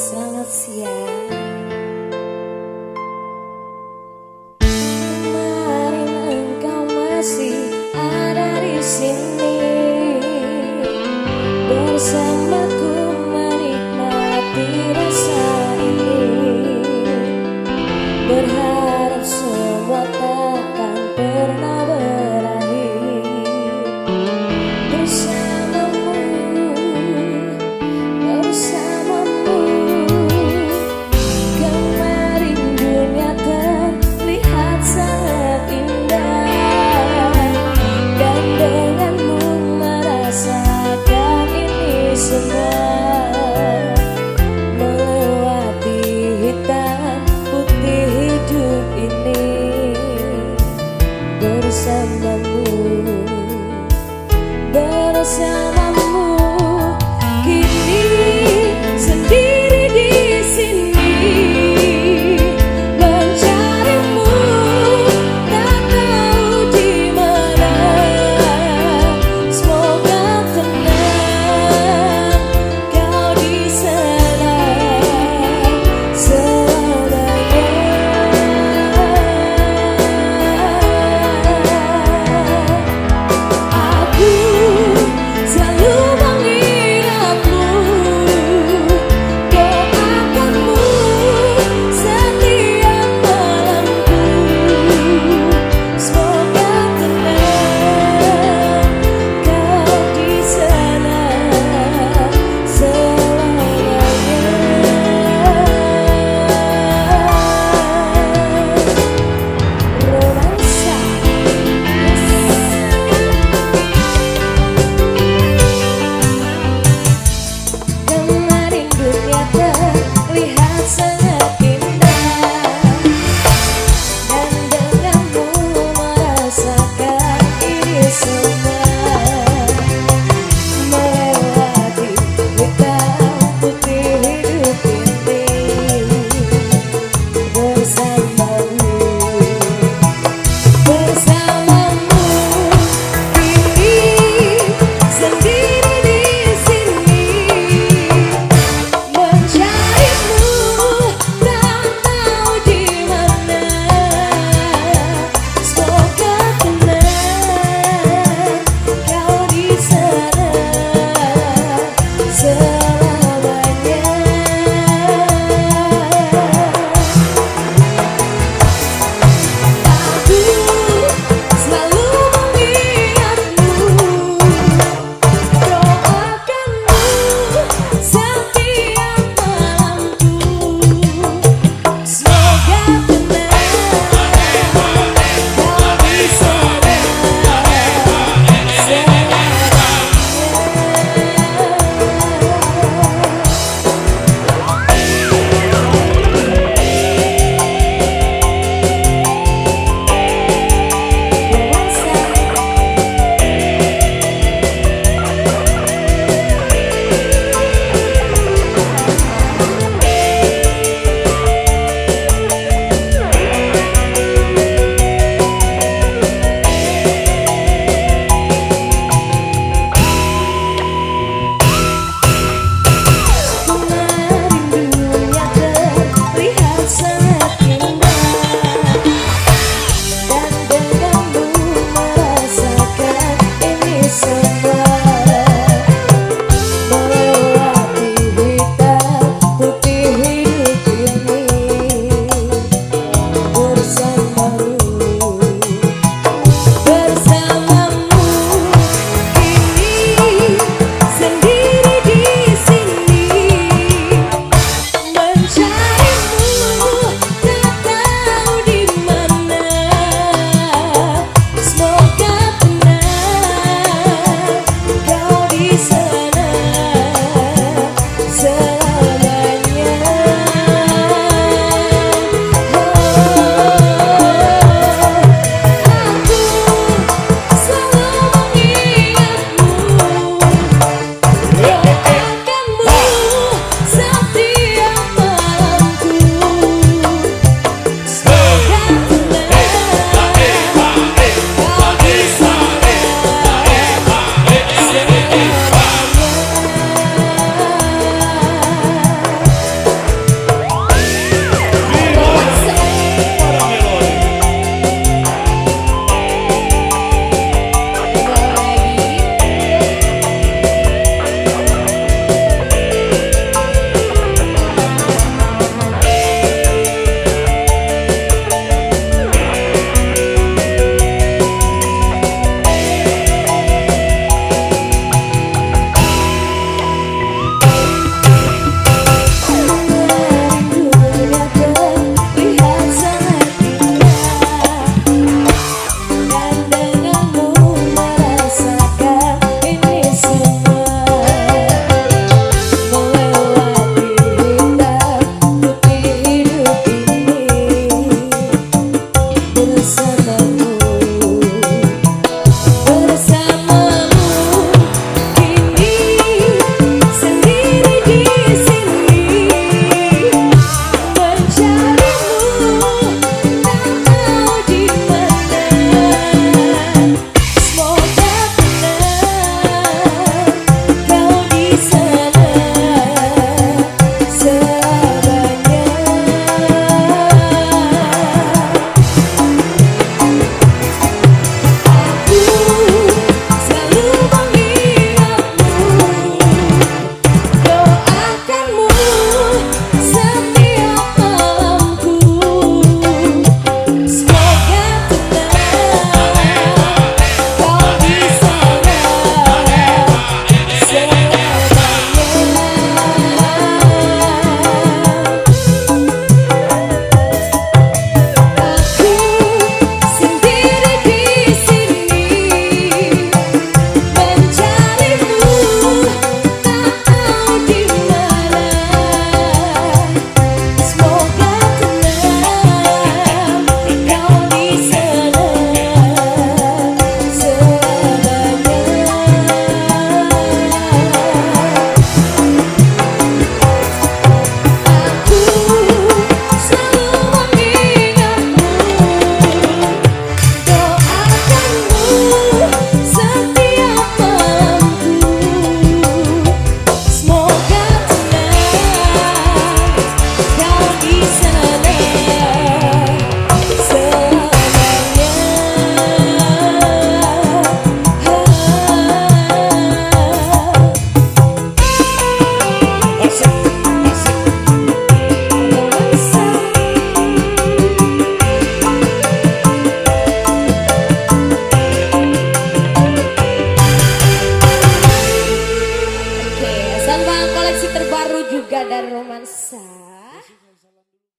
sangat siap Kemarin engkau masih ada di sini. Bersama time.